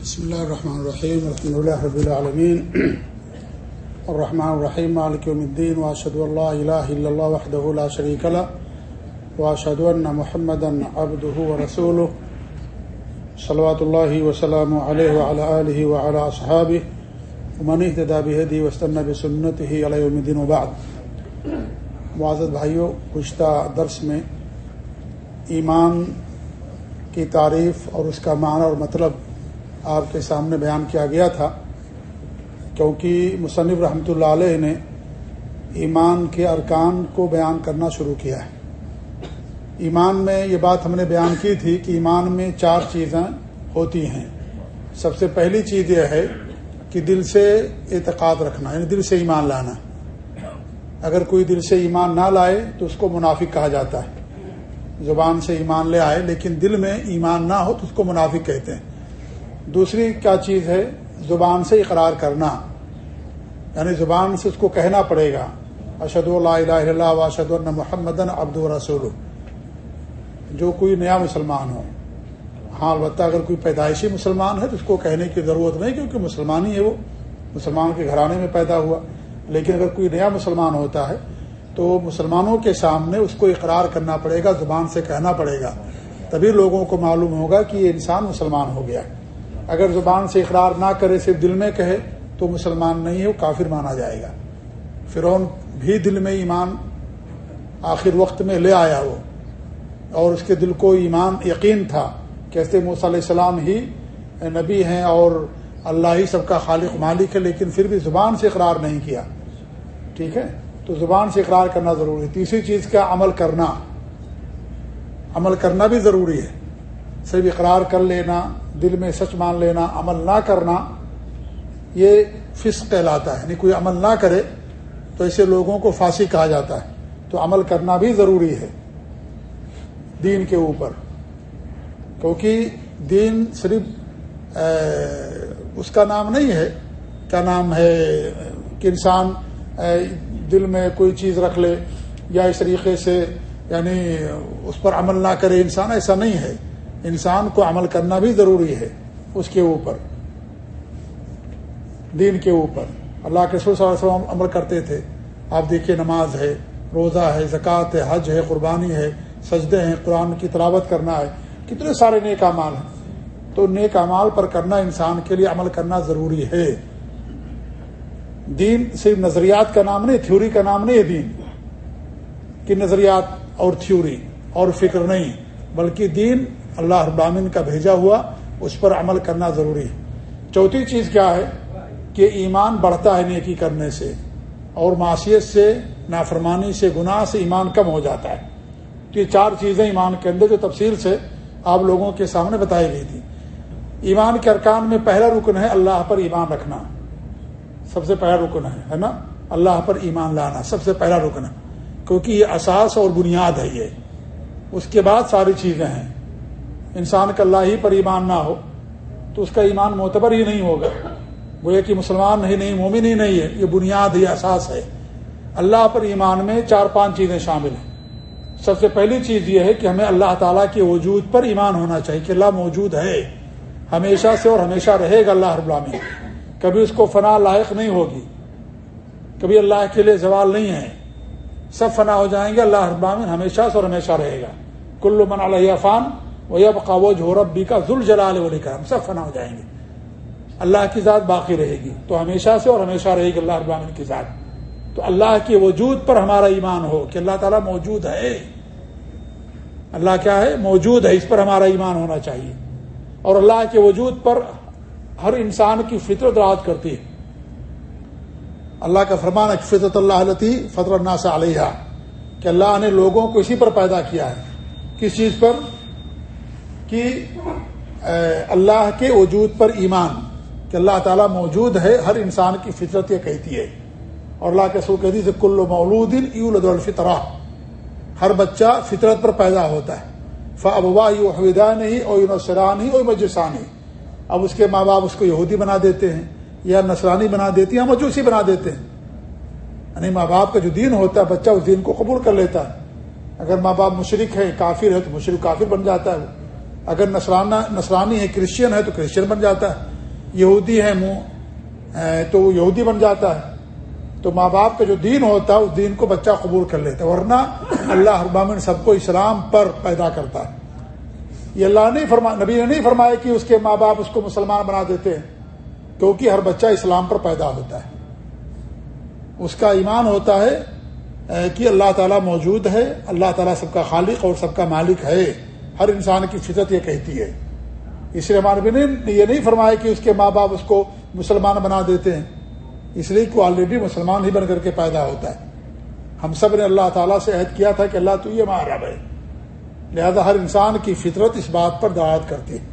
بسم اللہ الرحمن الرحیم الحمد اللہ رب العالمین الرحمن الرحیم مالک یوم الدین واشهد ان لا اله الا الله وحده لا شريك له واشهد ان محمدا عبده ورسوله. صلوات الله وسلامه عليه وعلى اله وعلى اصحابه ومن اهتدى بهديه واستنى بسنته الى يوم الدين وبعد. معزز بھائیو، گزشتہ درس میں ایمان کی تعریف اور اس کا معنی اور مطلب آپ کے سامنے بیان کیا گیا تھا، کیونکہ مصنف رحمۃ اللہ علیہ نے ایمان کے ارکان کو بیان کرنا شروع کیا ہے۔ ایمان میں یہ بات ہم نے بیان کی تھی کہ ایمان میں چار چیزیں ہوتی ہیں۔ سب سے پہلی چیز یہ ہے کہ دل سے اعتقاد رکھنا یعنی دل سے ایمان لانا۔ اگر کوئی دل سے ایمان نہ لائے تو اس کو منافق کہا جاتا ہے۔ زبان سے ایمان لے آئے، لیکن دل میں ایمان نہ ہو تو اس کو منافق کہتے ہیں۔ دوسری کیا چیز ہے؟ زبان سے اقرار کرنا۔ یعنی زبان سے اس کو کہنا پڑے گا۔ اشد اللہ اللہ و اشد اللہ محمد ابد جو کوئی نیا مسلمان ہو۔ ہاں البتہ اگر کوئی پیدائشی مسلمان ہے تو اس کو کہنے کی ضرورت نہیں کیونکہ مسلمان ہی ہے وہ۔ مسلمان کے گھرانے میں پیدا ہوا۔ لیکن اگر کوئی نیا مسلمان ہوتا ہے تو مسلمانوں کے سامنے اس کو اقرار کرنا پڑے گا، زبان سے کہنا پڑے گا۔ تبھی لوگوں کو معلوم ہوگا کہ یہ انسان مسلمان ہو گیا۔ اگر زبان سے اقرار نہ کرے، صرف دل میں کہے، تو مسلمان نہیں ہے، وہ کافر مانا جائے گا۔ فرعون بھی دل میں ایمان آخر وقت میں لے آیا وہ۔ اور اس کے دل کو ایمان، یقین تھا کیسے موس علیہ السلام ہی نبی ہیں اور اللہ ہی سب کا خالق مالک ہے، لیکن پھر بھی زبان سے اقرار نہیں کیا۔ ٹھیک ہے؟ تو زبان سے اقرار کرنا ضروری ہے۔ تیسری چیز کا عمل کرنا۔ عمل کرنا بھی ضروری ہے۔ صرف اقرار کر لینا، دل میں سچ مان لینا، عمل نہ کرنا، یہ فسق کہلاتا ہے۔ یعنی کوئی عمل نہ کرے تو ایسے لوگوں کو پھانسی کہا جاتا ہے۔ تو عمل کرنا بھی ضروری ہے دین کے اوپر۔ کیونکہ دین صرف اس کا نام نہیں ہے۔ کیا نام ہے؟ کہ انسان دل میں کوئی چیز رکھ لے یا اس طریقے سے یعنی اس پر عمل نہ کرے۔ انسان ایسا نہیں ہے۔ انسان کو عمل کرنا بھی ضروری ہے اس کے اوپر، دین کے اوپر۔ اللہ کے صلی اللہ علیہ وسلم عمل کرتے تھے، آپ دیکھیے نماز ہے، روزہ ہے، زکوٰۃ ہے، حج ہے، قربانی ہے، سجدے ہیں، قرآن کی تلاوت کرنا ہے۔ کتنے سارے نیک امال ہیں۔ تو نیک امال پر کرنا انسان کے لیے عمل کرنا ضروری ہے۔ دین صرف نظریات کا نام نہیں، تھیوری کا نام نہیں ہے دین۔ کہ نظریات اور تھیوری اور فکر نہیں، بلکہ دین اللہ ابامن کا بھیجا ہوا، اس پر عمل کرنا ضروری ہے۔ چوتھی چیز کیا ہے؟ کہ ایمان بڑھتا ہے نیکی کرنے سے، اور معاشیت سے، نافرمانی سے، گناہ سے ایمان کم ہو جاتا ہے۔ تو یہ چار چیزیں ایمان کے اندر جو تفصیل سے آپ لوگوں کے سامنے بتائی گئی تھی۔ ایمان کے ارکان میں پہلا رکن ہے اللہ پر ایمان رکھنا۔ سب سے پہلا رکن ہے ہے نا؟ اللہ پر ایمان لانا سب سے پہلا رکن ہے۔ کیونکہ یہ اساس اور بنیاد ہے یہ۔ اس کے بعد ساری چیزیں ہیں۔ انسان کا اللہ ہی پر ایمان نہ ہو، تو اس کا ایمان معتبر ہی نہیں ہوگا۔ وہ یہ کہ مسلمان نہیں نہیں، مومن ہی نہیں ہے، یہ بنیاد، یہ اساس ہے۔ اللہ پر ایمان میں چار پانچ چیزیں شامل ہیں۔ سب سے پہلی چیز یہ ہے کہ ہمیں اللہ تعالیٰ کے وجود پر ایمان ہونا چاہیے کہ اللہ موجود ہے۔ ہمیشہ سے اور ہمیشہ رہے گا اللہ رب العالمین۔ کبھی اس کو فنا لائق نہیں ہوگی۔ کبھی اللہ کے لیے زوال نہیں ہے۔ سب فنا ہو جائیں گے، اللہ ابامن ہمیشہ سے اور ہمیشہ رہے گا۔ کلو من علیہ فان وہ اب قابوج ہو ربی کا ذل جلال ولی کرم سب فنا ہو جائیں گے۔ اللہ کی ذات باقی رہے گی۔ تو ہمیشہ سے اور ہمیشہ رہے گی اللہ ابامن کی ذات۔ تو اللہ کے وجود پر ہمارا ایمان ہو کہ اللہ تعالیٰ موجود ہے۔ اللہ کیا ہے؟ موجود ہے، اس پر ہمارا ایمان ہونا چاہیے۔ اور اللہ کے وجود پر ہر انسان کی فطرت راج کرتی ہے۔ اللہ کا فرمان فطرت اللہ علتی فطر اللہ سے علیہ کہ اللہ نے لوگوں کو اسی پر پیدا کیا ہے۔ کس چیز پر؟ کہ اللہ کے وجود پر ایمان، کہ اللہ تعالیٰ موجود ہے، ہر انسان کی فطرت یہ کہتی ہے۔ اور اللہ کے سو کہتی سے کل مولود عید الفطرہ ہر بچہ فطرت پر پیدا ہوتا ہے۔ فبا یو حویدہ نہیں اور یونسران ہی اور مجسان ہی اب اس کے ماں باپ اس کو یہودی بنا دیتے ہیں، یا نسرانی بنا دیتی ہیں، یا مجوسی بنا دیتے ہیں۔ یعنی ماں باپ کا جو دین ہوتا ہے، بچہ اس دین کو قبول کر لیتا ہے۔ اگر ماں باپ مشرق ہے، کافر ہے، تو مشرق کافر بن جاتا ہے وہ۔ اگر نسلانہ نسلانی ہے، کرسچین ہے تو کرسچین بن جاتا ہے۔ یہودی ہے منہ تو وہ یہودی بن جاتا ہے۔ تو ماں باپ کا جو دین ہوتا ہے، اس دین کو بچہ قبول کر لیتا ہے، ورنہ اللہ ابامن سب کو اسلام پر پیدا کرتا ہے۔ یہ اللہ نہیں فرما، نبی نے نہیں فرمایا کہ اس کے ماں باپ اس کو مسلمان بنا دیتے ہیں، کیونکہ ہر بچہ اسلام پر پیدا ہوتا ہے۔ اس کا ایمان ہوتا ہے کہ اللہ تعالیٰ موجود ہے، اللہ تعالیٰ سب کا خالق اور سب کا مالک ہے۔ ہر انسان کی فطرت یہ کہتی ہے۔ اس لیے ہمارے نے یہ نہیں فرمایا کہ اس کے ماں باپ اس کو مسلمان بنا دیتے ہیں۔ اس لیے کہ آلریڈی مسلمان ہی بن کر کے پیدا ہوتا ہے۔ ہم سب نے اللہ تعالیٰ سے عہد کیا تھا کہ اللہ تو یہ مہارب ہے۔ لہذا ہر انسان کی فطرت اس بات پر دعوت کرتی ہے۔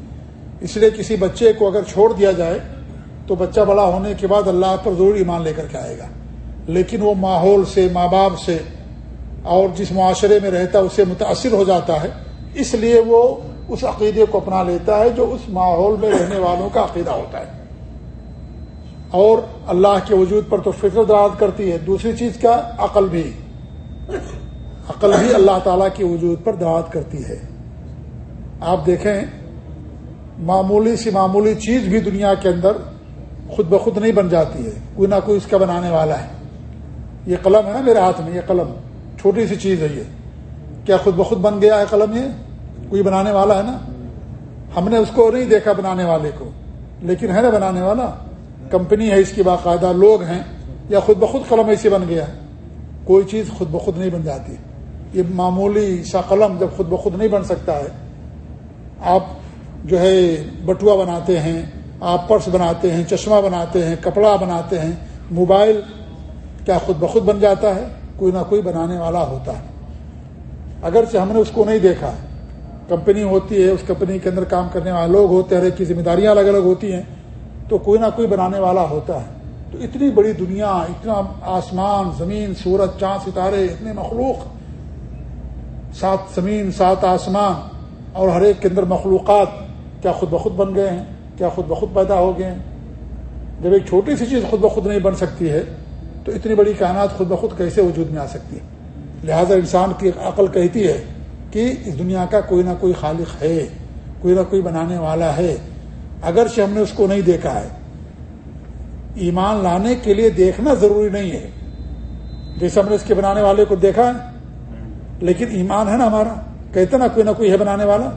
اس لیے کسی بچے کو اگر چھوڑ دیا جائے، تو بچہ بڑا ہونے کے بعد اللہ پر ضرور ایمان لے کر کے آئے گا۔ لیکن وہ ماحول سے، ماں باپ سے اور جس معاشرے میں رہتا ہے، اسے متاثر ہو جاتا ہے۔ اس لیے وہ اس عقیدے کو اپنا لیتا ہے جو اس ماحول میں رہنے والوں کا عقیدہ ہوتا ہے۔ اور اللہ کے وجود پر تو فکر دراد کرتی ہے۔ دوسری چیز کا عقل بھی۔ عقل بھی اللہ تعالیٰ کے وجود پر دعوت کرتی ہے۔ آپ دیکھیں، معمولی سی معمولی چیز بھی دنیا کے اندر خود بخود نہیں بن جاتی ہے۔ کوئی نہ کوئی اس کا بنانے والا ہے۔ یہ قلم ہے نا میرے ہاتھ میں، یہ قلم۔ چھوٹی سی چیز ہے یہ۔ کیا خود بخود بن گیا ہے قلم یہ؟ کوئی بنانے والا ہے نا؟ ہم نے اس کو نہیں دیکھا بنانے والے کو، لیکن ہے نا بنانے والا؟ کمپنی ہے اس کی باقاعدہ، لوگ ہیں، یا خود بخود قلم ایسے بن گیا ہے؟ کوئی چیز خود بخود نہیں بن جاتی۔ یہ معمولی سا قلم جب خود بخود نہیں بن سکتا ہے، آپ جو ہے بٹوا بناتے ہیں، آپ پرس بناتے ہیں، چشمہ بناتے ہیں، کپڑا بناتے ہیں، موبائل کیا خود بخود بن جاتا ہے؟ کوئی نہ کوئی بنانے والا ہوتا ہے۔ اگرچہ ہم نے اس کو نہیں دیکھا۔ کمپنی ہوتی ہے، اس کمپنی کے اندر کام کرنے والے لوگ ہوتے ہیں، ہر ایک کی ذمہ داریاں الگ الگ ہوتی ہیں، تو کوئی نہ کوئی بنانے والا ہوتا ہے۔ تو اتنی بڑی دنیا، اتنا آسمان، زمین، سورج، چاند، ستارے، اتنے مخلوق، سات زمین، سات آسمان، اور ہر ایک کے اندر مخلوقات کیا خود بخود بن گئے ہیں، کیا خود بخود پیدا ہو گئے ہیں۔ جب ایک چھوٹی سی چیز خود بخود نہیں بن سکتی ہے، تو اتنی بڑی کائنات خود بخود کیسے وجود میں آ سکتی ہے؟ لہذا انسان کی عقل کہتی ہے کہ اس دنیا کا کوئی نہ کوئی خالق ہے، کوئی نہ کوئی بنانے والا ہے۔ اگرچہ ہم نے اس کو نہیں دیکھا ہے۔ ایمان لانے کے لیے دیکھنا ضروری نہیں ہے۔ جیسے ہم نے اس کے بنانے والے کو دیکھا ہے، لیکن ایمان ہے نا ہمارا۔ کہتے نا کوئی نہ کوئی ہے بنانے والا۔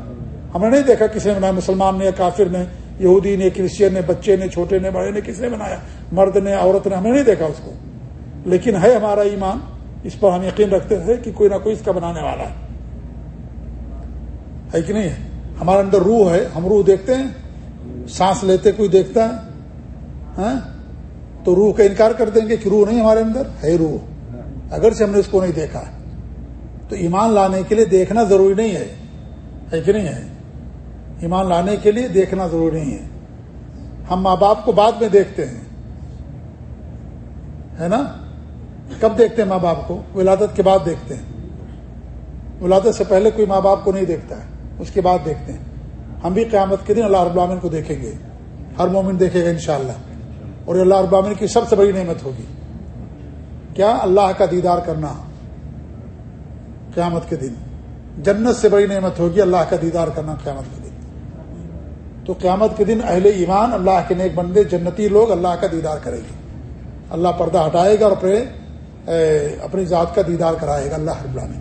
ہم نے نہیں دیکھا کسی نے بنایا، مسلمان نے یا کافر نے، یہودی نے، کرسچین نے، بچے نے، چھوٹے نے، بڑے نے، کس نے بنایا، مرد نے، عورت نے، ہم نے نہیں دیکھا اس کو۔ لیکن ہے ہمارا ایمان۔ اس پر ہم یقین رکھتے ہیں کہ کوئی نہ کوئی اس کا بنانے والا ہے۔ ہے کہ نہیں؟ ہے ہمارے اندر روح ہے، ہم روح دیکھتے ہیں، سانس لیتے کوئی دیکھتا ہے ہاں؟ تو روح کا انکار کر دیں گے کہ روح نہیں ہمارے اندر؟ ہے روح۔ اگر سے ہم نے اس کو نہیں دیکھا۔ تو ایمان لانے کے لیے دیکھنا ضروری نہیں ہے۔ ہے کہ نہیں ہے؟ ایمان لانے کے لیے دیکھنا ضروری نہیں ہے۔ ہم ماں باپ کو بعد میں دیکھتے ہیں۔ ہے نا؟ کب دیکھتے ہیں ماں باپ کو؟ ولادت کے بعد دیکھتے ہیں۔ ولادت سے پہلے کوئی ماں باپ کو نہیں دیکھتا ہے، اس کے بعد دیکھتے ہیں۔ ہم بھی قیامت کے دن اللہ رب العالمین کو دیکھیں گے۔ ہر مومن دیکھے گا انشاءاللہ۔ اور اللہ رب العالمین کی سب سے بڑی نعمت ہوگی۔ کیا اللہ کا دیدار کرنا قیامت کے دن؟ جنت سے بڑی نعمت ہوگی اللہ کا دیدار کرنا قیامت کے دن۔ تو قیامت کے دن اہل ایمان اللہ کے نیک بندے، جنتی لوگ اللہ کا دیدار کریں گے۔ اللہ پردہ ہٹائے گا اور اپنے اپنی ذات کا دیدار کرائے گا اللہ رب العالمین۔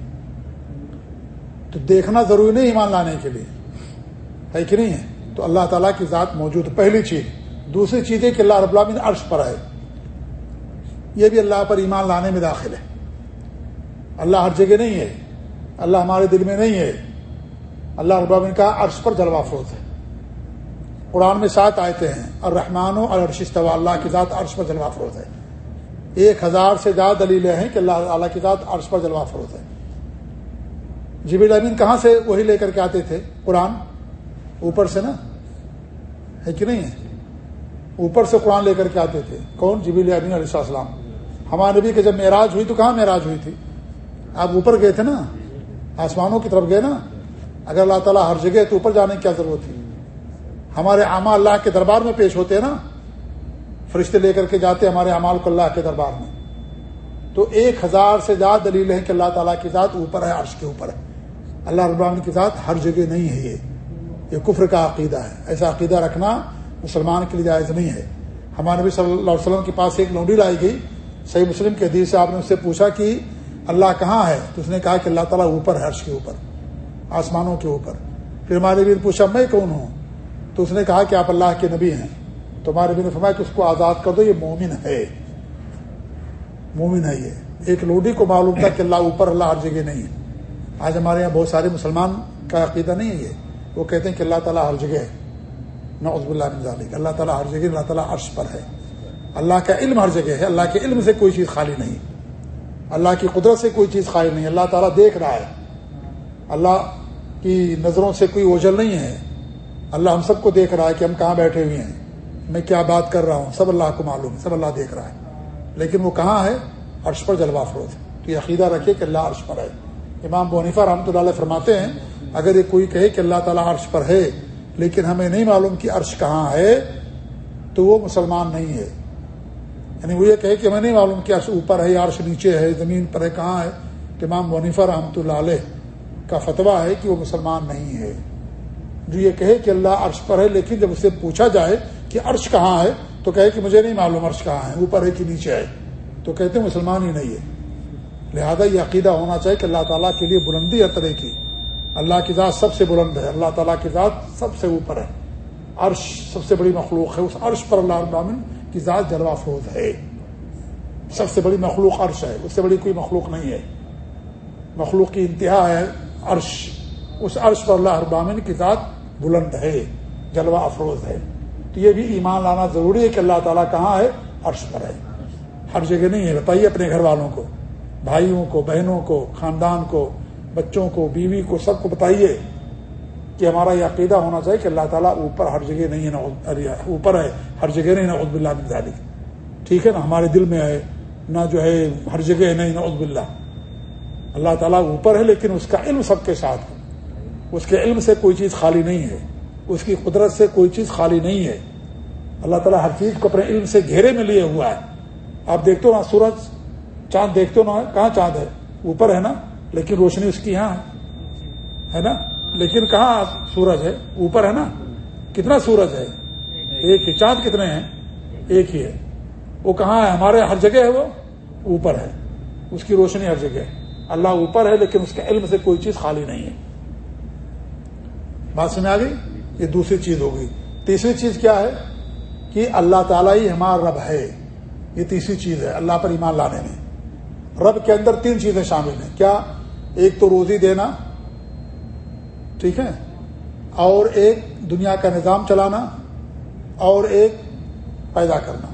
تو دیکھنا ضروری نہیں ایمان لانے کے لیے۔ ہے کہ نہیں ہے؟ تو اللہ تعالیٰ کی ذات موجود پہلی چیز۔ دوسری چیز ہے کہ اللہ رب العالمین عرش پر آئے۔ یہ بھی اللہ پر ایمان لانے میں داخل ہے۔ اللہ ہر جگہ نہیں ہے۔ اللہ ہمارے دل میں نہیں ہے۔ اللہ رب العالمین کا عرش پر جلوہ فروت ہے۔ قرآن میں سات آئے ہیں۔ اور رحمان اور ارشستوا اللہ کی ذات عرش پر جلوہ فروت ہے۔ ایک ہزار سے زیادہ دلیلیں ہیں کہ اللہ تعالیٰ کی ذات عرش پر جلوہ فروت ہے۔ جبیل امین کہاں سے وہی لے کر کے آتے تھے؟ قرآن؟ اوپر سے نا؟ ہے کہ نہیں ہے؟ اوپر سے قرآن لے کر کے آتے تھے۔ کون؟ جبیل امین علیہ السلام۔ ہمارے نبی کے جب معراج ہوئی تو کہاں معراج ہوئی تھی؟ آپ اوپر گئے تھے نا؟ آسمانوں کی طرف گئے نا؟ اگر اللہ تعالیٰ ہر جگہ تو اوپر جانے کی کیا ضرورت تھی؟ ہمارے اعمال اللہ کے دربار میں پیش ہوتے ہیں نا؟ فرشتے لے کر کے جاتے ہمارے اعمال کو اللہ کے دربار میں۔ تو ایک ہزار سے زیادہ دلیل ہے کہ اللہ تعالیٰ کی ذات اوپر ہے، عرش کے اوپر ہے۔ اللہ رب العالمین کی ذات ہر جگہ نہیں ہے یہ۔ یہ کفر کا عقیدہ ہے۔ ایسا عقیدہ رکھنا مسلمان کے لیے جائز نہیں ہے۔ ہمارے نبی صلی اللہ علیہ وسلم کے پاس ایک لونڈی لائی گئی۔ صحیح مسلم کے حدیث سے آپ نے اس سے پوچھا کہ اللہ کہاں ہے؟ تو اس نے کہا کہ اللہ تعالیٰ اوپر ہے، عرش کے اوپر، آسمانوں کے اوپر۔ پھر ہمارے بھی نے پوچھا، میں کون ہوں؟ تو اس نے کہا کہ آپ اللہ کے نبی ہیں۔ تو ہمارے بھی نے فرمایا کہ اس کو آزاد کر دو، یہ مومن ہے۔ مومن ہے یہ۔ ایک لوڈی کو معلوم تھا کہ اللہ اوپر اللہ ہر جگہ نہیں ہے۔ آج ہمارے یہاں بہت سارے مسلمان کا عقیدہ نہیں ہے یہ۔ وہ کہتے ہیں کہ اللہ تعالیٰ ہر جگہ ہے۔ نعوذ باللہ من ذالک۔ اللہ تعالیٰ ہر جگہ، اللہ تعالیٰ عرش پر ہے۔ اللہ کا علم ہر جگہ ہے۔ اللہ کے علم سے کوئی چیز خالی نہیں۔ اللہ کی قدرت سے کوئی چیز خالی نہیں۔ اللہ تعالیٰ دیکھ رہا ہے۔ اللہ کی نظروں سے کوئی اوجل نہیں ہے۔ اللہ ہم سب کو دیکھ رہا ہے کہ ہم کہاں بیٹھے ہوئے ہیں۔ میں کیا بات کر رہا ہوں؟ سب اللہ کو معلوم ہے، سب اللہ دیکھ رہا ہے۔ لیکن وہ کہاں ہے؟ عرش پر جلوہ فروز تو یہ عقیدہ رکھے کہ اللہ عرش پر ہے۔ امام بونیفا رحمۃ اللہ علیہ فرماتے ہیں، اگر یہ کوئی کہے کہ اللہ تعالیٰ عرش پر ہے، لیکن ہمیں نہیں معلوم کہ عرش کہاں ہے، تو وہ مسلمان نہیں ہے۔ یعنی وہ یہ کہے کہ ہمیں نہیں معلوم کہ عرش اوپر ہے عرش نیچے ہے، زمین پر ہے، کہاں ہے۔ تو امام بونیفا رحمۃ اللہ علیہ کا فتویٰ ہے کہ وہ مسلمان نہیں ہے۔ جو یہ کہے کہ اللہ عرش پر ہے، لیکن جب اسے پوچھا جائے کہ عرش کہاں ہے؟ تو کہے کہ مجھے نہیں معلوم عرش کہاں ہے، اوپر ہے کہ نیچے ہے۔ تو کہتے مسلمان ہی نہیں ہے۔ لہذا یہ عقیدہ ہونا چاہیے کہ اللہ تعالیٰ کے لیے بلندی ہر طرح کی۔ اللہ کی ذات سب سے بلند ہے۔ اللہ تعالیٰ کی ذات سب سے اوپر ہے۔ عرش سب سے بڑی مخلوق ہے۔ اس عرش پر اللہ ابامن کی ذات جلوہ فروز ہے۔ سب سے بڑی مخلوق عرش ہے۔ اس سے بڑی کوئی مخلوق نہیں ہے۔ مخلوق کی انتہا ہے عرش۔ اس عرش پر اللہ ابامن کی ذات بلند ہے، جلوہ افروز ہے۔ تو یہ بھی ایمان لانا ضروری ہے کہ اللہ تعالیٰ کہاں ہے؟ عرش پر ہے۔ ہر جگہ نہیں ہے۔ بتائیے اپنے گھر والوں کو، بھائیوں کو، بہنوں کو، خاندان کو، بچوں کو، بیوی کو، سب کو بتائیے کہ ہمارا یہ عقیدہ ہونا چاہیے کہ اللہ تعالیٰ اوپر ہر جگہ نہیں ہے اوپر ہے، ہر جگہ نہیں نعوذ باللہ من ذالک۔ ٹھیک ہے نا؟ ہمارے دل میں ہے نہ جو ہے ہر جگہ نہیں نعوذ باللہ۔ اللہ تعالیٰ اوپر ہے لیکن اس کا علم سب کے ساتھ ہے۔ اس کے علم سے کوئی چیز خالی نہیں ہے۔ اس کی قدرت سے کوئی چیز خالی نہیں ہے۔ اللہ تعالیٰ ہر چیز کو اپنے علم سے گھیرے میں لیے ہوا ہے۔ آپ دیکھتے ہو نا سورج، چاند دیکھتے ہو نا، کہاں چاند ہے؟ اوپر ہے نا، لیکن روشنی اس کی یہاں ہے نا؟ لیکن کہاں سورج ہے؟ اوپر ہے نا۔ کتنا سورج ہے؟ ایک ہی۔ چاند کتنے ہیں؟ ایک ہی ہے۔ وہ کہاں ہے؟ ہمارے ہر جگہ ہے وہ۔ اوپر ہے۔ اس کی روشنی ہر جگہ ہے۔ اللہ اوپر ہے، لیکن اس کے علم سے کوئی چیز خالی نہیں ہے۔ بات سمجھ آ گئی؟ یہ دوسری چیز ہوگی تیسری چیز کیا ہے؟ کہ اللہ تعالیٰ ہی ہمارا رب ہے۔ یہ تیسری چیز ہے، اللہ پر ایمان لانے میں۔ رب کے اندر تین چیزیں شامل ہیں۔ کیا؟ ایک تو روزی دینا، ٹھیک ہے؟ اور ایک دنیا کا نظام چلانا اور ایک پیدا کرنا۔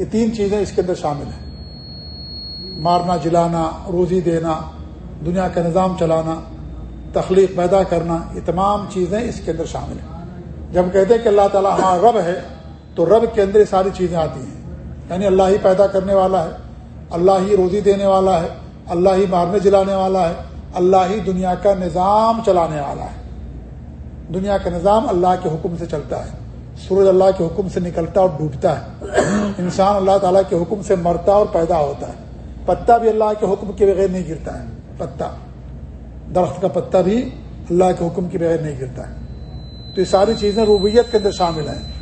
یہ تین چیزیں اس کے اندر شامل ہیں۔ مارنا، جلانا، روزی دینا، دنیا کا نظام چلانا۔ تخلیق پیدا کرنا، یہ تمام چیزیں اس کے اندر شامل ہیں۔ جب کہتے ہیں کہ اللہ تعالیٰ ہمارا رب ہے، تو رب کے اندر یہ ساری چیزیں آتی ہیں۔ یعنی اللہ ہی پیدا کرنے والا ہے، اللہ ہی روزی دینے والا ہے، اللہ ہی مارنے جلانے والا ہے، اللہ ہی دنیا کا نظام چلانے والا ہے۔ دنیا کا نظام اللہ کے حکم سے چلتا ہے، سورج اللہ کے حکم سے نکلتا اور ڈوبتا ہے۔ انسان اللہ تعالیٰ کے حکم سے مرتا اور پیدا ہوتا ہے۔ پتا بھی اللہ کے حکم کے بغیر نہیں گرتا ہے، پتا۔ درخت کا پتا بھی اللہ کے حکم کے بغیر نہیں گرتا ہے۔ تو یہ ساری چیزیں روبیت کے اندر شامل ہیں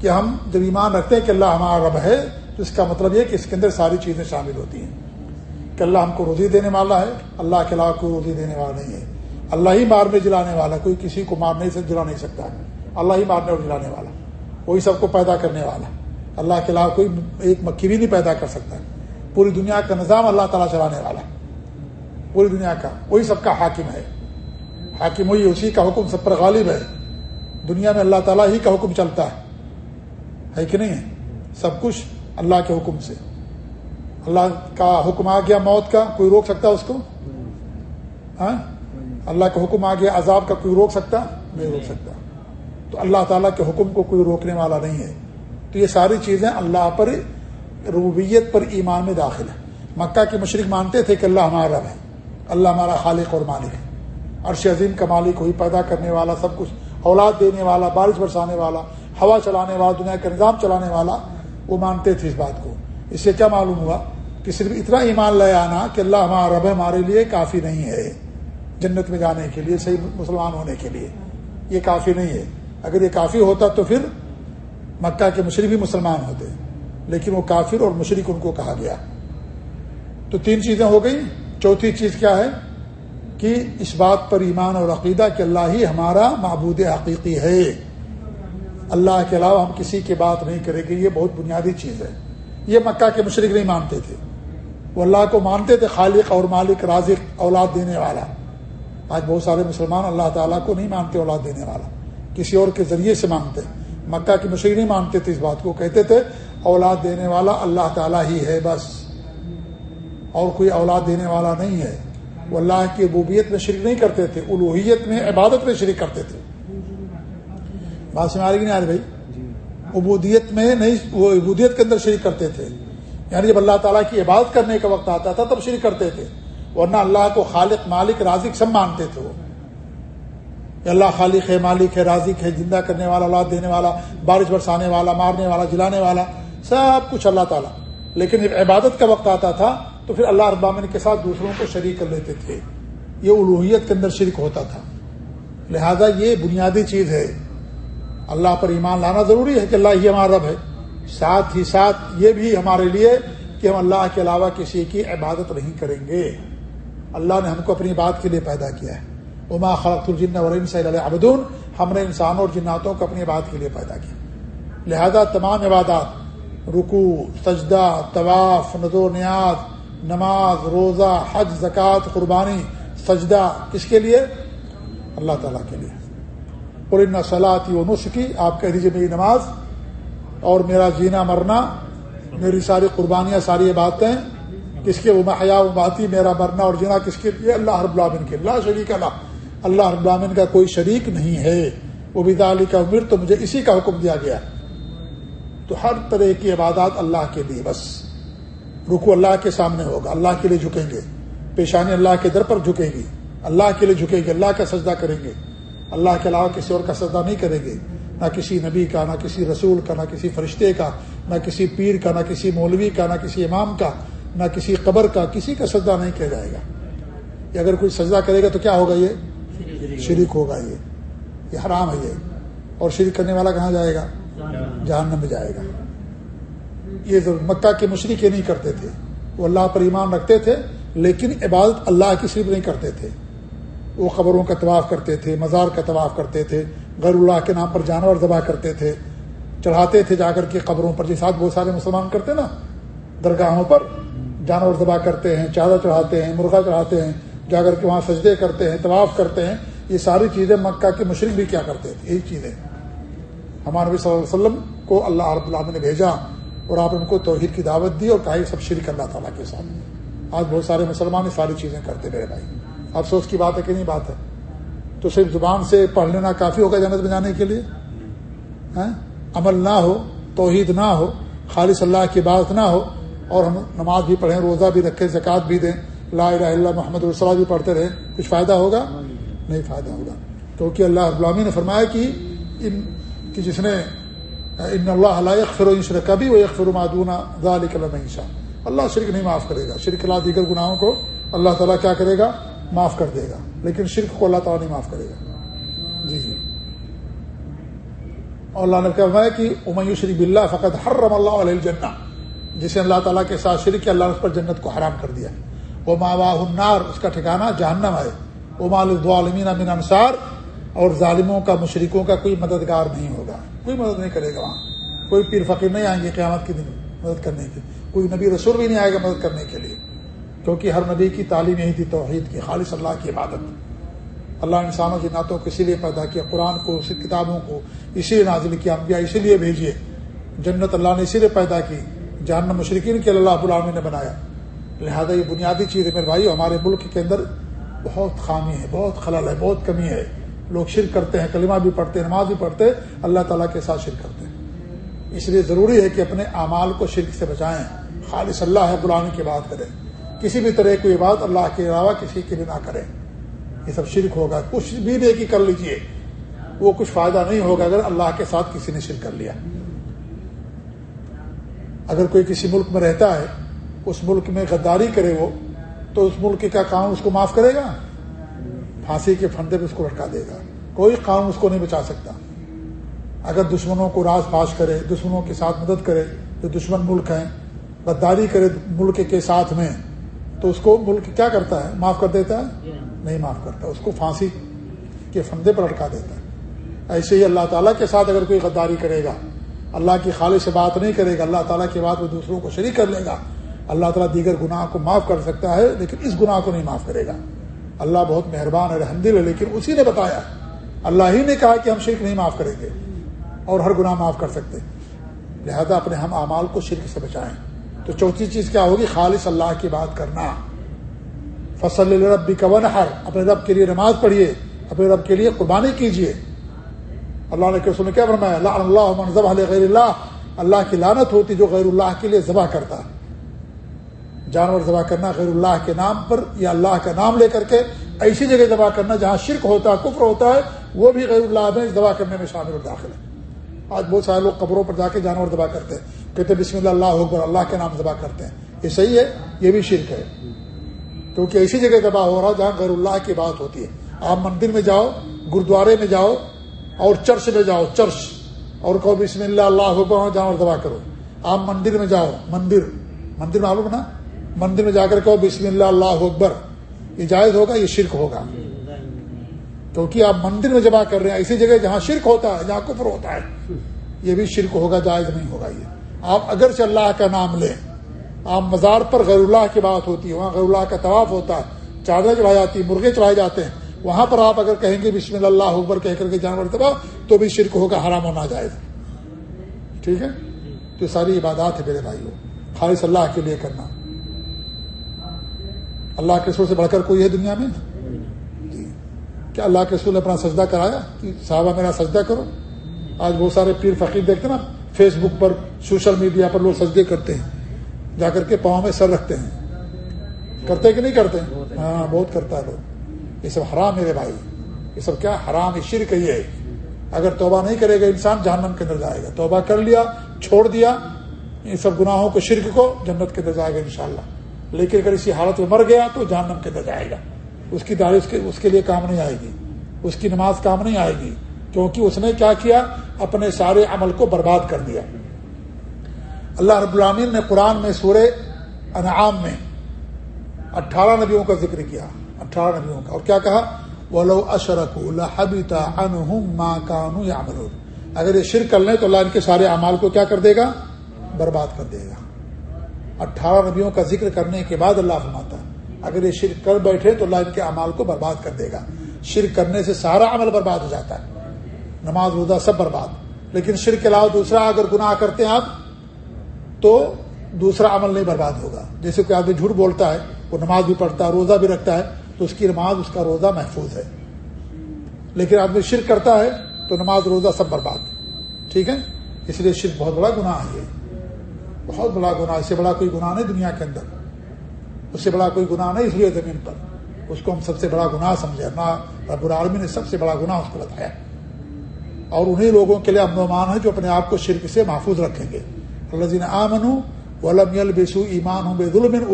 کہ ہم جب ایمان رکھتے ہیں کہ اللہ ہمارا رب ہے، تو اس کا مطلب یہ کہ اس کے اندر ساری چیزیں شامل ہوتی ہیں۔ کہ اللہ ہم کو روزی دینے والا ہے، اللہ کے علاوہ کوئی روزی دینے والا نہیں ہے۔ اللہ ہی مارنے جلانے والا، کوئی کسی کو مارنے سے جلا نہیں سکتا۔ اللہ ہی مارنے اور جلانے والا۔ وہی سب کو پیدا کرنے والا۔ اللہ کے علاوہ کوئی ایک مکھی بھی نہیں پیدا کر سکتا۔ پوری دنیا کا نظام اللہ تعالیٰ چلانے والا پوری دنیا کا، وہی سب کا حاکم ہے۔ حاکم وہی اسی کا حکم سب پر غالب ہے۔ دنیا میں اللہ تعالیٰ ہی کا حکم چلتا ہے۔ ہے کہ نہیں؟ ہے سب کچھ اللہ کے حکم سے۔ اللہ کا حکم آ گیا موت کا، کوئی روک سکتا اس کو؟ ہاں؟ اللہ کا حکم آ گیا، عذاب کا کوئی روک سکتا؟ نہیں روک سکتا۔ تو اللہ تعالیٰ کے حکم کو کوئی روکنے والا نہیں ہے۔ تو یہ ساری چیزیں اللہ پر، ربوبیت پر ایمان میں داخل ہے مکہ کے مشرق مانتے تھے کہ اللہ ہمارا رب ہے۔ اللہ ہمارا خالق اور مالک ہے۔ عرش عظیم کا مالک ہوئی پیدا کرنے والا، سب کچھ اولاد دینے والا، بارش برسانے والا، ہوا چلانے والا، دنیا کا نظام چلانے والا، وہ مانتے تھے اس بات کو۔ اس سے کیا معلوم ہوا کہ صرف اتنا ایمان لے آنا کہ اللہ ہمارا رب ہمارے لیے کافی نہیں ہے۔ جنت میں جانے کے لیے، صحیح مسلمان ہونے کے لیے یہ کافی نہیں ہے۔ اگر یہ کافی ہوتا تو پھر مکہ کے مشرق بھی مسلمان ہوتے، لیکن وہ کافر اور مشرق ان کو کہا گیا۔ تو تین چیزیں ہو گئی چوتھی چیز کیا ہے؟ کہ اس بات پر ایمان اور عقیدہ کہ اللہ ہی ہمارا معبود حقیقی ہے۔ اللہ کے علاوہ ہم کسی کی بات نہیں کریں گے، یہ بہت بنیادی چیز ہے۔ یہ مکہ کے مشرق نہیں مانتے تھے۔ وہ اللہ کو مانتے تھے، خالق اور مالک، رازق، اولاد دینے والا۔ آج بہت سارے مسلمان اللہ تعالیٰ کو نہیں مانتے، اولاد دینے والا۔ کسی اور کے ذریعے سے مانگتے مکہ کی مشرق نہیں مانتے تھے اس بات کو، کہتے تھے، اولاد دینے والا اللہ تعالیٰ ہی ہے، بس۔ اور کوئی اولاد دینے والا نہیں ہے۔ وہ اللہ کی عبوبیت میں شرک نہیں کرتے تھے الوحیت میں عبادت میں شرک کرتے تھے۔ بات سمجھ نہیں آ رہی بھائی؟ عبودیت میں نہیں وہ عبودیت کے اندر شریک کرتے تھے۔ یعنی جب اللہ تعالیٰ کی عبادت کرنے کا وقت آتا تھا تب شریک کرتے تھے۔ ورنہ اللہ کو خالق مالک رازق سب مانتے تھے وہ۔ اللہ خالق ہے مالک ہے رازق ہے زندہ کرنے والا اولاد دینے والا بارش برسانے والا مارنے والا جلانے والا سب کچھ اللہ تعالیٰ۔ لیکن جب عبادت کا وقت آتا تھا تو پھر اللہ ابامن کے ساتھ دوسروں کو شریک کر لیتے تھے۔ یہ الوحیت کے اندر شرک ہوتا تھا۔ لہذا یہ بنیادی چیز ہے۔ اللہ پر ایمان لانا ضروری ہے کہ اللہ ہی ہمارا رب ہے۔ ساتھ ہی ساتھ یہ بھی ہمارے لیے کہ ہم اللہ کے علاوہ کسی کی عبادت نہیں کریں گے۔ اللہ نے ہم کو اپنی بات کے لیے پیدا کیا ہے۔ عما خلق الجن ورن ابدون ہم نے انسانوں اور جناتوں کو اپنی بات کے لیے پیدا کیا۔ لہذا تمام عبادات رکو سجدہ، طواف نظر و نیاز نماز، روزہ، حج، زکوٰۃ، قربانی، سجدہ کس کے لیے؟ اللہ تعالیٰ کے لیے۔ اور ان صلاحی و نسخی آپ کہہ دیجیے میری نماز اور میرا جینا مرنا، میری ساری قربانیاں، ساری باتیں کس کے؟ وہ محیا و باتی میرا مرنا اور جینا کس کے لیے؟ اللہ رب العامن کے اللہ شریک اللہ اللہ رب العامن کا کوئی شریک نہیں ہے۔ وہ بدا علی کا عمر تو مجھے اسی کا حکم دیا گیا تو ہر طرح کی عبادات اللہ کے لیے، بس۔ رکو اللہ کے سامنے ہوگا، اللہ کے لیے جھکیں گے۔ پیشانی اللہ کے در پر جھکے گی۔ اللہ کے لیے جھکیں گے، اللہ کا سجدہ کریں گے۔ اللہ کے علاوہ کسی اور کا سجدہ نہیں کریں گے۔ نہ کسی نبی کا، نہ کسی رسول کا، نہ کسی فرشتے کا، نہ کسی پیر کا، نہ کسی مولوی کا، نہ کسی امام کا، نہ کسی قبر کا، کسی کا سجدہ نہیں کیا جائے گا۔ یہ اگر کوئی سجدہ کرے گا تو کیا ہوگا یہ؟ شریک ہوگا یہ۔ یہ حرام ہے یہ۔ اور شریک کرنے والا کہاں جائے گا؟ جہنم میں جائے گا۔ یہ مکہ کے مشرق یہ نہیں کرتے تھے۔ وہ اللہ پر ایمان رکھتے تھے، لیکن عبادت اللہ کی صرف نہیں کرتے تھے۔ وہ قبروں کا طواف کرتے تھے، مزار کا طواف کرتے تھے، غیر اللہ کے نام پر جانور ذبح کرتے تھے، چڑھاتے تھے جا کر کے قبروں پر۔ جیسا بہت سارے مسلمان کرتے نا، درگاہوں پر۔ جانور ذبح کرتے ہیں، چادر چڑھاتے ہیں، مرغا چڑھاتے ہیں، جا کر کے وہاں سجدے کرتے ہیں، طواف کرتے ہیں۔ یہ ساری چیزیں مکہ کے مشرق بھی کیا کرتے تھے، یہی چیزیں۔ ہمارے نبی صلی اللہ علیہ وسلم کو اللہ رب اللہ نے بھیجا۔ اور آپ ان کو توحید کی دعوت دی اور کہا یہ سب شرک اللہ تعالیٰ کے ساتھ۔ آج بہت سارے مسلمان یہ ساری چیزیں کرتے میرے بھائی۔ افسوس کی بات ہے کہ نہیں بات ہے؟ تو صرف زبان سے پڑھ لینا کافی ہوگا جنت میں جانے کے لیے؟ ہاں؟ عمل نہ ہو، توحید نہ ہو، خالص اللہ کی بات نہ ہو، اور ہم نماز بھی پڑھیں، روزہ بھی رکھیں، زکوٰۃ بھی دیں، لا الہ الا محمد رسول بھی پڑھتے رہیں، کچھ فائدہ ہوگا؟ نہیں فائدہ ہوگا۔ کیونکہ اللہ غلامی نے فرمایا کہ ان کہ جس نے ان اللہ یکفر و عشر کبھی وہ یکفر مادونا ذالک انشا اللہ شرک نہیں معاف کرے گا۔ شرک اللہ دیگر گناہوں کو اللہ تعالیٰ کیا کرے گا؟ معاف کر دے گا۔ لیکن شرک کو اللہ تعالیٰ نہیں معاف کرے گا۔ جی جی۔ اور اللہ نے کہا ہے کہ امیو شریف اللہ فقط ہر رم اللہ علیہ الجنہ۔ جسے اللہ تعالیٰ کے ساتھ شرک اللہ نے اس پر جنت کو حرام کر دیا۔ وہ ماں النار، اس کا ٹھکانا جہنم ہے۔ وہ مالدین امین انصار اور ظالموں کا مشرقوں کا کوئی مددگار نہیں ہوگا۔ کوئی مدد نہیں کرے گا وہاں۔ کوئی پیر فقیر نہیں آئیں گے قیامت کے دن مدد کرنے کے کوئی نبی رسول بھی نہیں آئے گا مدد کرنے کے لیے۔ کیونکہ ہر نبی کی تعلیم یہی تھی، توحید کی، خالص اللہ کی عبادت۔ اللہ انسانوں کی نعتوں کو اسی لیے پیدا کیا، قرآن کو، اسی کتابوں کو، اسی لیے نازل کیا، انبیاء اسی لیے بھیجیے جنت اللہ نے اسی لیے پیدا کی۔ جہان مشرقین کے اللہ العالمین نے بنایا۔ لہذا یہ بنیادی چیز ہے، میرے بھائی ہمارے ملک کے اندر بہت خامی ہے، بہت خلل ہے، بہت کمی ہے۔ لوگ شرک کرتے ہیں، کلمہ بھی پڑھتے ہیں، نماز بھی پڑھتے ہیں، اللہ تعالیٰ کے ساتھ شرک کرتے ہیں۔ اس لیے ضروری ہے کہ اپنے اعمال کو شرک سے بچائیں۔ خالص اللہ ہے قرآن کی بات کریں۔ کسی بھی طرح کوئی بات اللہ کے علاوہ کسی کے لیے نہ کریں۔ یہ سب شرک ہوگا۔ کچھ بھی نیکی کر لیجیے۔ وہ کچھ فائدہ نہیں ہوگا اگر اللہ کے ساتھ کسی نے شرک کر لیا۔ اگر کوئی کسی ملک میں رہتا ہے، اس ملک میں غداری کرے وہ، تو اس ملک کا کام اس کو معاف کرے گا؟ پھانسی کے پھندے پہ اس کو لٹکا دے گا۔ کوئی قانون اس کو نہیں بچا سکتا۔ اگر دشمنوں کو راز پاش کرے، دشمنوں کے ساتھ مدد کرے، جو دشمن ملک ہیں، غداری کرے ملک کے ساتھ میں، تو اس کو ملک کیا کرتا ہے؟ معاف کر دیتا ہے؟ نہیں معاف کرتا۔ اس کو پھانسی کے فندے پر اٹکا دیتا ہے۔ ایسے ہی اللہ تعالیٰ کے ساتھ اگر کوئی غداری کرے گا، اللہ کی خالص سے بات نہیں کرے گا، اللہ تعالیٰ کی بات وہ دوسروں کو شریک کر لے گا، اللہ تعالیٰ دیگر گناہ کو معاف کر سکتا ہے، لیکن اس گناہ کو نہیں معاف کرے گا۔ اللہ بہت مہربان ہے رحم دل ہے لیکن اسی نے بتایا، اللہ ہی نے کہا کہ ہم شرک نہیں معاف کریں گے اور ہر گناہ معاف کر سکتے لہذا اپنے ہم اعمال کو شرک سے بچائیں۔ تو چوتھی چیز کیا ہوگی؟ خالص اللہ کی بات کرنا۔ فصل رب کا ہر اپنے رب کے لیے نماز پڑھیے، اپنے رب کے لیے قربانی کیجیے۔ اللہ نے کس نے کیا فرمایا اللہ اللہ ذبح غیر اللہ اللہ کی لانت ہوتی جو غیر اللہ کے لیے ذبح کرتا۔ جانور ذبح کرنا غیر اللہ کے نام پر یا اللہ کا نام لے کر کے ایسی جگہ ذبح کرنا جہاں شرک ہوتا ہے، کفر ہوتا ہے، وہ بھی غیر اللہ میں ذبح کرنے میں شامل اور داخل ہے۔ آج بہت سارے لوگ قبروں پر جا کے جانور ذبح کرتے ہیں، کہتے بسم اللہ اللہ اکبر، اللہ کے نام ذبح کرتے ہیں۔ یہ صحیح ہے، یہ بھی شرک ہے۔ کیونکہ ایسی جگہ ذبح ہو رہا جہاں غیر اللہ کی بات ہوتی ہے۔ آپ مندر میں جاؤ گرودوارے میں جاؤ اور چرچ میں جاؤ، چرچ، اور کہو بسم اللہ اللہ اکبر جانور ذبح کرو۔ آپ مندر میں جاؤ، مندر مندر معلوم نا؟ مندر میں جا کر کہو بسم اللہ اللہ اکبر، یہ جائز ہوگا، یہ شرک ہوگا؟ کیونکہ آپ مندر میں جمع کر رہے ہیں، ایسی جگہ جہاں شرک ہوتا ہے، جہاں کفر ہوتا ہے، یہ بھی شرک ہوگا، جائز نہیں ہوگا یہ۔ آپ اگر سے اللہ کا نام لیں، آپ مزار پر غیر اللہ کی بات ہوتی ہے، وہاں غیر اللہ کا طواف ہوتا ہے چادر چڑھائی جاتی ہے مرغے چڑھائے جاتے ہیں، وہاں پر آپ اگر کہیں گے بسم اللہ اکبر، کہہ کر کے جانور تباہ تو بھی شرک ہوگا، حرام ہونا جائز ٹھیک ہے؟ تو ساری عبادات ہے میرے بھائی خالص اللہ کے لیے کرنا۔ اللہ کے سور سے بڑھ کر کوئی ہے دنیا میں؟ جی۔ کیا اللہ کے رسول نے اپنا سجدہ کرایا؟ کہ صحابہ میرا سجدہ کرو۔ آج بہت سارے پیر فقیر دیکھتے نا، فیس بک پر، سوشل میڈیا پر لوگ سجدے کرتے ہیں۔ جا کر کے پاؤں میں سر رکھتے ہیں۔ کرتے کہ نہیں کرتے؟ ہاں بہت کرتا ہے لوگ۔ یہ سب حرام میرے بھائی۔ یہ سب کیا حرام شرک ہی ہے اگر توبہ نہیں کرے گا انسان، جہنم کے اندر جائے گا۔ توبہ کر لیا، چھوڑ دیا، ان سب گناہوں کو، شرک کو جنت کے اندر جائے گا انشاءاللہ۔ لیکن اگر اسی حالت میں مر گیا تو جہنم کے اندر جائے گا۔ اس کی داڑھی اس کے لیے کام نہیں آئے گی۔ اس کی نماز کام نہیں آئے گی۔ کیونکہ اس نے کیا کیا؟ اپنے سارے عمل کو برباد کر دیا۔ اللہ رب العامین نے قرآن میں سورہ انعام میں اٹھارہ نبیوں کا ذکر کیا۔ اٹھارہ نبیوں کا۔ اور کیا کہا؟ وہ لو اشرک کانو یا اگر یہ شرک کر لیں تو اللہ ان کے سارے اعمال کو کیا کر دے گا؟ برباد کر دے گا۔ اٹھارہ نبیوں کا ذکر کرنے کے بعد اللہ فرماتا ہے، اگر یہ شرک کر بیٹھے تو اللہ ان کے اعمال کو برباد کر دے گا۔ شرک کرنے سے سارا عمل برباد ہو جاتا ہے۔ نماز، روزہ سب برباد۔ لیکن شرک کے علاوہ دوسرا اگر گناہ کرتے ہیں آپ، تو دوسرا عمل نہیں برباد ہوگا۔ جیسے کوئی آدمی جھوٹ بولتا ہے، وہ نماز بھی پڑھتا ہے، روزہ بھی رکھتا ہے، تو اس کی نماز، اس کا روزہ محفوظ ہے۔ لیکن آدمی شرک کرتا ہے، تو نماز، روزہ سب برباد۔ ٹھیک ہے؟ اس لیے شرک بہت بڑا گناہ ہے۔ بہت بڑا گناہ اس سے بڑا کوئی گناہ نہیں دنیا کے اندر۔ اس سے بڑا کوئی گناہ نہیں اس لیے زمین پر۔ اس کو ہم سب سے بڑا گناہ سمجھے۔ رب العالمی نے سب سے بڑا گناہ اس کو بتایا۔ اور انہیں لوگوں کے لیے امن و مان ہے جو اپنے آپ کو شرک سے محفوظ رکھیں گے۔ اللہ جی نے آمن ولم بےسو ایمان ہوں بے ظلم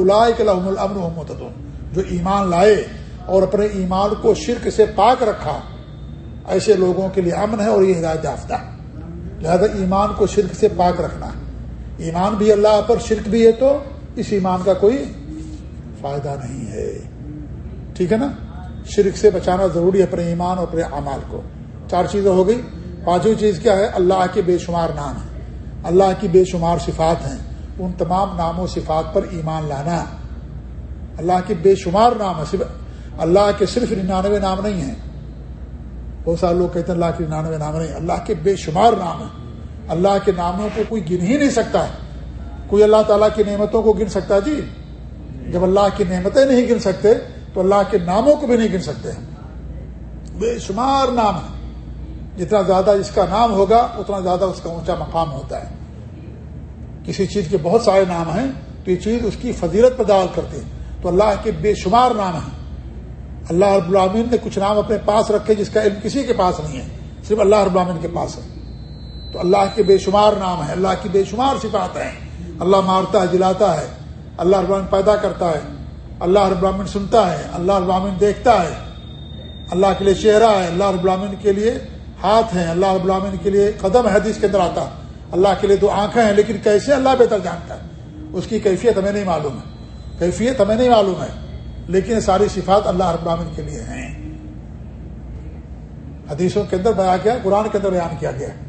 الامن جو ایمان لائے اور اپنے ایمان کو شرک سے پاک رکھا، ایسے لوگوں کے لیے امن ہے اور یہ ہدایت یافتہ۔ لہذا ایمان کو شرک سے پاک رکھنا۔ ہے ایمان بھی اللہ پر شرک بھی ہے تو اس ایمان کا کوئی فائدہ نہیں ہے۔ ٹھیک ہے نا؟ شرک سے بچانا ضروری ہے اپنے ایمان اور اپنے اعمال کو۔ چار چیزیں ہو گئی۔ پانچویں چیز کیا ہے؟ اللہ کے بے شمار نام ہے اللہ کی بے شمار صفات ہیں۔ ان تمام نام و صفات پر ایمان لانا۔ اللہ کے بے شمار نام ہے صرف اللہ کے صرف ننانوے نام نہیں ہیں۔ بہت سارے لوگ کہتے ہیں اللہ کے ننانوے نام نہیں۔ اللہ کے بے شمار نام ہیں۔ اللہ کے ناموں کو کوئی گن ہی نہیں سکتا ہے۔ کوئی اللہ تعالیٰ کی نعمتوں کو گن سکتا جی جب اللہ کی نعمتیں نہیں گن سکتے، تو اللہ کے ناموں کو بھی نہیں گن سکتے۔ بے شمار نام ہے جتنا زیادہ اس کا نام ہوگا، اتنا زیادہ اس کا اونچا مقام ہوتا ہے۔ کسی چیز کے بہت سارے نام ہیں، تو یہ چیز اس کی فضیلت پر دعوت کرتے ہیں تو اللہ کے بے شمار نام ہیں۔ اللہ رب العامین نے کچھ نام اپنے پاس رکھے جس کا علم کسی کے پاس نہیں ہے، صرف اللہ رب العامین کے پاس ہے۔ تو اللہ کے بے شمار نام ہے، اللہ کی بے شمار صفات ہیں۔ اللہ مارتا ہے، جلاتا ہے۔ اللہ ابراہین پیدا کرتا ہے۔ اللہ ابراہین سنتا ہے۔ اللہ ابراہین دیکھتا ہے۔ اللہ کے لیے چہرہ ہے۔ اللہ رب کے لیے ہاتھ ہیں اللہ رب کے لیے قدم ہے، حدیث کے اندر آتا۔ اللہ کے لیے دو آنکھیں ہیں، لیکن کیسے اللہ بہتر جانتا ہے؟ اس کی کیفیت ہمیں نہیں معلوم ہے۔ کیفیت ہمیں نہیں معلوم ہے۔ لیکن ساری صفات اللہ رب العالمین کے لیے ہیں۔ حدیثوں کے اندر بیان کیا، قرآن کے اندر بیان کیا گیا۔ ہے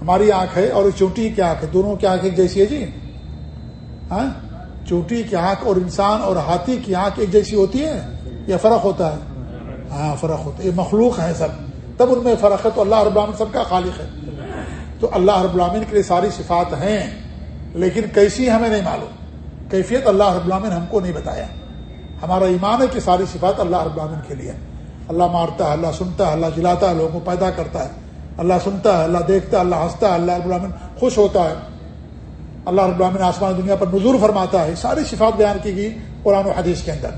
ہماری آنکھ ہے اور چوٹی کی آنکھ ہے، دونوں کی آنکھ ایک جیسی ہے جی؟ ہاں؟ چوٹی کی آنکھ اور انسان اور ہاتھی کی آنکھ ایک جیسی ہوتی ہے؟ یا فرق ہوتا ہے۔ ہاں فرق ہوتا ہے۔ یہ مخلوق ہے سب۔ تب ان میں فرق ہے تو اللہ رب العالمین سب کا خالق ہے۔ تو اللہ رب العالمین کے لیے ساری صفات ہیں، لیکن کیسی ہمیں نہیں معلوم۔ کیفیت اللہ رب العالمین ہم کو نہیں بتایا۔ ہمارا ایمان ہے کہ ساری صفات اللہ رب العالمین کے لیے۔ اللہ مارتا ہے، اللہ سنتا ہے، اللہ جلاتا ہے، لوگوں کو پیدا کرتا ہے۔ اللہ سنتا ہے، اللہ دیکھتا ہے، اللہ ہنستا ہے، اللہ رب العالمین خوش ہوتا ہے۔ اللہ رب العالمین آسمان دنیا پر نظور فرماتا ہے، ساری صفات بیان کی گئی قرآن و حدیث کے اندر۔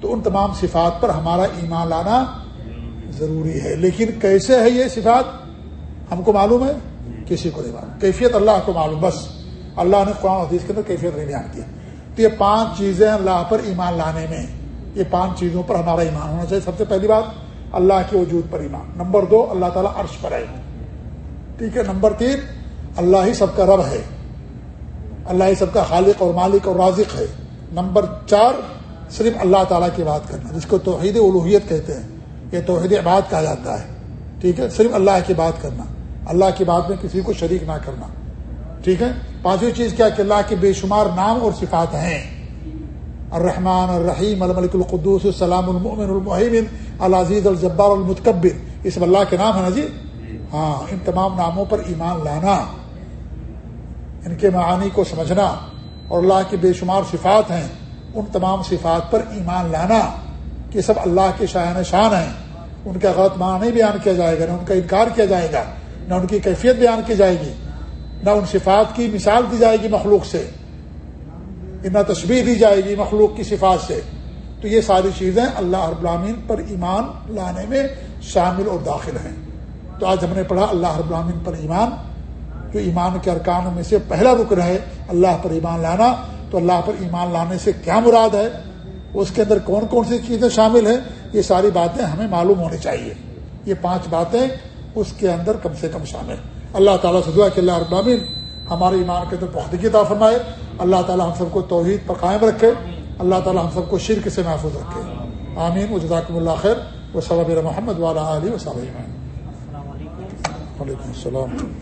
تو ان تمام صفات پر ہمارا ایمان لانا ضروری ہے۔ لیکن کیسے ہے یہ صفات؟ ہم کو معلوم ہے؟ کسی کو نہیں معلوم۔ کیفیت اللہ کو معلوم، بس۔ اللہ نے قرآن حدیث کے اندر کیفیت نہیں بیان کیا تو یہ پانچ چیزیں اللہ پر ایمان لانے میں، یہ پانچ چیزوں پر ہمارا ایمان ہونا چاہیے۔ سب سے پہلی بات اللہ کے وجود پر ایمان۔ نمبر دو، اللہ تعالیٰ عرش پر ہے۔ ٹھیک ہے، نمبر تین، اللہ ہی سب کا رب ہے۔ اللہ ہی سب کا خالق اور مالک اور رازق ہے۔ نمبر چار، صرف اللہ تعالیٰ کی بات کرنا، جس کو توحید الوحیت کہتے ہیں یہ توحید عباد کہا جاتا ہے۔ ٹھیک ہے، صرف اللہ کی بات کرنا۔ اللہ کی بات میں کسی کو شریک نہ کرنا۔ ٹھیک ہے، پانچویں چیز کیا کہ اللہ کے بے شمار نام اور صفات ہیں۔ الرحمن الرحیم، الملک القدوس، السلام المؤمن المحمن العزیز الجبار المتکبر سب اللہ کے نام ہے نا جی؟ ہاں ان تمام ناموں پر ایمان لانا ان کے معانی کو سمجھنا اور اللہ کی بے شمار صفات ہیں ان تمام صفات پر ایمان لانا کہ سب اللہ کے شاعن شان ہیں۔ ان کا غلط معنی نہیں بیان کیا جائے گا نہ ان کا انکار کیا جائے گا نہ ان کی کیفیت بیان کی جائے گی نہ ان صفات کی مثال دی جائے گی مخلوق سے نہ تشبیح دی جائے گی مخلوق کی صفات سے۔ تو یہ ساری چیزیں اللہ رب العالمین پر ایمان لانے میں شامل اور داخل ہیں۔ تو آج ہم نے پڑھا اللہ رب العالمین پر ایمان، جو ایمان کے ارکانوں میں سے پہلا رکن ہے اللہ پر ایمان لانا۔ تو اللہ پر ایمان لانے سے کیا مراد ہے؟ اس کے اندر کون کون سی چیزیں شامل ہیں؟ یہ ساری باتیں ہمیں معلوم ہونی چاہیے۔ یہ پانچ باتیں اس کے اندر کم سے کم شامل اللہ تعالیٰ سے دعا کہ اللہ رب العالمین ہمارے ایمان کے اندر بہت عطا فرمائے۔ اللہ تعالیٰ ہم سب کو توحید پر قائم رکھے۔ اللہ تعالیٰ ہم سب کو شرک سے محفوظ رکھے۔ آمین۔ و جزاکم اللہ خیر۔ و صبح محمد والا علیہ وسلم وعلیکم السلام۔